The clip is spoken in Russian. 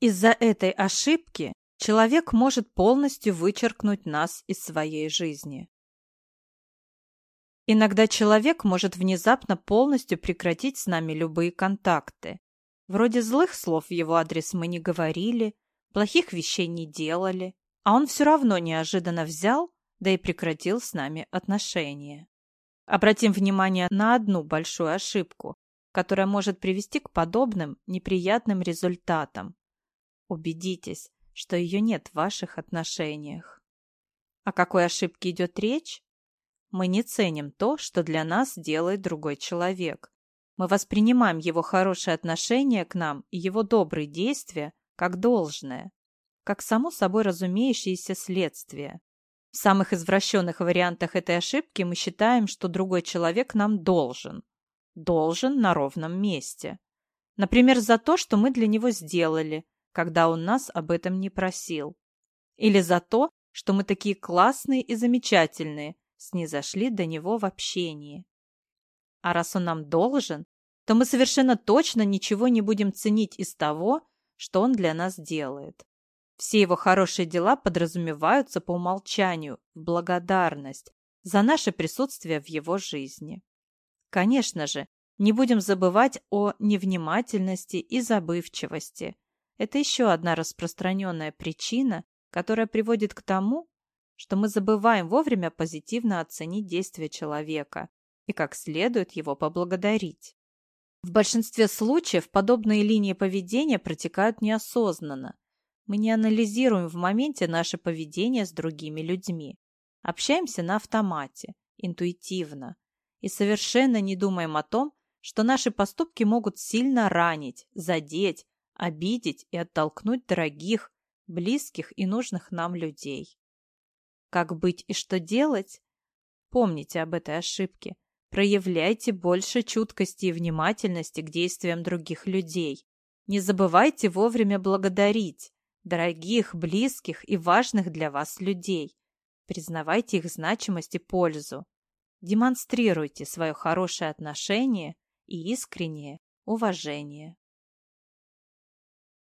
Из-за этой ошибки человек может полностью вычеркнуть нас из своей жизни. Иногда человек может внезапно полностью прекратить с нами любые контакты. Вроде злых слов в его адрес мы не говорили, плохих вещей не делали, а он все равно неожиданно взял, да и прекратил с нами отношения. Обратим внимание на одну большую ошибку, которая может привести к подобным неприятным результатам. Убедитесь, что ее нет в ваших отношениях. О какой ошибке идет речь? Мы не ценим то, что для нас делает другой человек. Мы воспринимаем его хорошее отношение к нам и его добрые действия как должное, как само собой разумеющееся следствие. В самых извращенных вариантах этой ошибки мы считаем, что другой человек нам должен. Должен на ровном месте. Например, за то, что мы для него сделали, когда он нас об этом не просил. Или за то, что мы такие классные и замечательные, снизошли до него в общении. А раз он нам должен, то мы совершенно точно ничего не будем ценить из того, что он для нас делает. Все его хорошие дела подразумеваются по умолчанию в благодарность за наше присутствие в его жизни. Конечно же, не будем забывать о невнимательности и забывчивости. Это еще одна распространенная причина, которая приводит к тому, что мы забываем вовремя позитивно оценить действия человека и как следует его поблагодарить. В большинстве случаев подобные линии поведения протекают неосознанно. Мы не анализируем в моменте наше поведение с другими людьми. Общаемся на автомате, интуитивно, и совершенно не думаем о том, что наши поступки могут сильно ранить, задеть, обидеть и оттолкнуть дорогих, близких и нужных нам людей. Как быть и что делать? Помните об этой ошибке. Проявляйте больше чуткости и внимательности к действиям других людей. Не забывайте вовремя благодарить дорогих, близких и важных для вас людей. Признавайте их значимость и пользу. Демонстрируйте свое хорошее отношение и искреннее уважение.